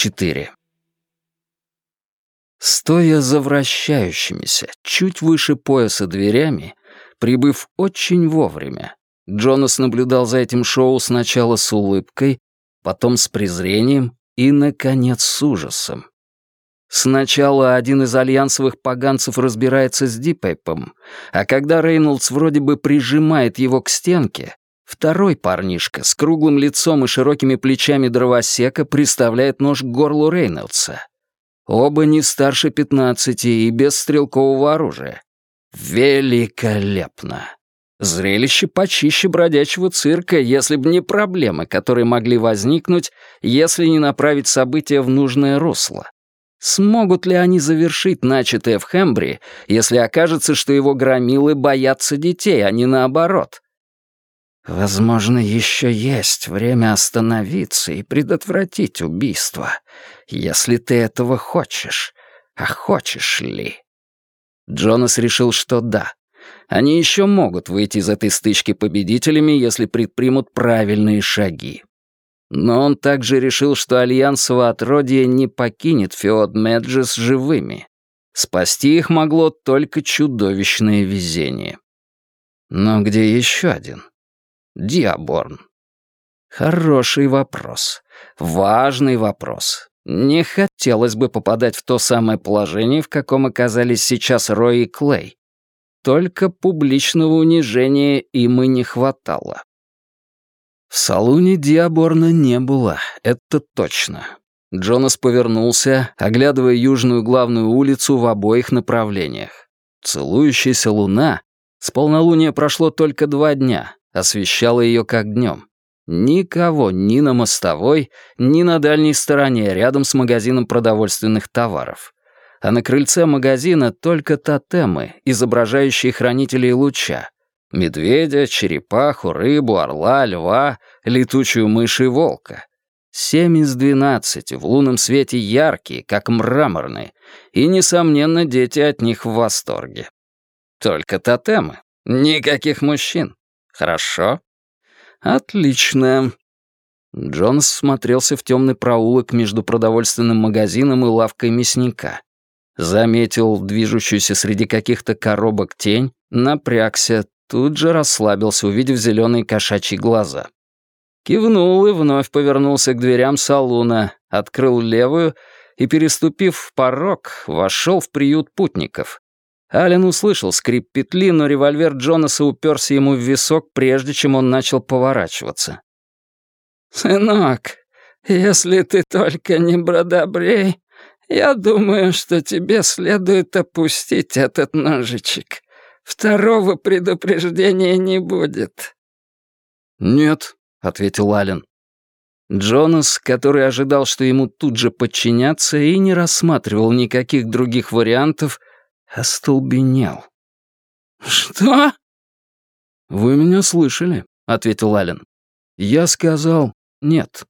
4. Стоя за вращающимися, чуть выше пояса дверями, прибыв очень вовремя, Джонас наблюдал за этим шоу сначала с улыбкой, потом с презрением и, наконец, с ужасом. Сначала один из альянсовых поганцев разбирается с Дипэйпом, а когда Рейнольдс вроде бы прижимает его к стенке, второй парнишка с круглым лицом и широкими плечами дровосека приставляет нож к горлу Рейнольдса. Оба не старше пятнадцати и без стрелкового оружия. Великолепно! Зрелище почище бродячего цирка, если бы не проблемы, которые могли возникнуть, если не направить события в нужное русло. Смогут ли они завершить начатое в Хембри, если окажется, что его громилы боятся детей, а не наоборот? Возможно, еще есть время остановиться и предотвратить убийство, если ты этого хочешь. А хочешь ли? Джонас решил, что да. Они еще могут выйти из этой стычки победителями, если предпримут правильные шаги. Но он также решил, что Альянсово отродье не покинет Феод Меджес живыми. Спасти их могло только чудовищное везение. Но где еще один? Диаборн. Хороший вопрос. Важный вопрос. Не хотелось бы попадать в то самое положение, в каком оказались сейчас Рой и Клей. Только публичного унижения им и не хватало. В салуне Диаборна не было, это точно. Джонас повернулся, оглядывая южную главную улицу в обоих направлениях. Целующаяся луна, с полнолуния прошло только два дня, освещала ее как днем. Никого ни на мостовой, ни на дальней стороне, рядом с магазином продовольственных товаров. А на крыльце магазина только тотемы, изображающие хранителей луча. Медведя, черепаху, рыбу, орла, льва, летучую мышь и волка. Семь из двенадцати, в лунном свете яркие, как мраморные, и, несомненно, дети от них в восторге. Только тотемы. Никаких мужчин. Хорошо? Отлично. Джонс смотрелся в темный проулок между продовольственным магазином и лавкой мясника. Заметил движущуюся среди каких-то коробок тень, напрягся, тут же расслабился, увидев зеленые кошачьи глаза. Кивнул и вновь повернулся к дверям салуна, открыл левую и, переступив порог, вошел в приют путников. Ален услышал скрип петли, но револьвер Джонаса уперся ему в висок, прежде чем он начал поворачиваться. «Сынок, если ты только не бродобрей, я думаю, что тебе следует опустить этот ножичек. Второго предупреждения не будет». «Нет», — ответил Ален. Джонас, который ожидал, что ему тут же подчиняться, и не рассматривал никаких других вариантов, остолбенел. «Что?» «Вы меня слышали», — ответил Ален. «Я сказал нет».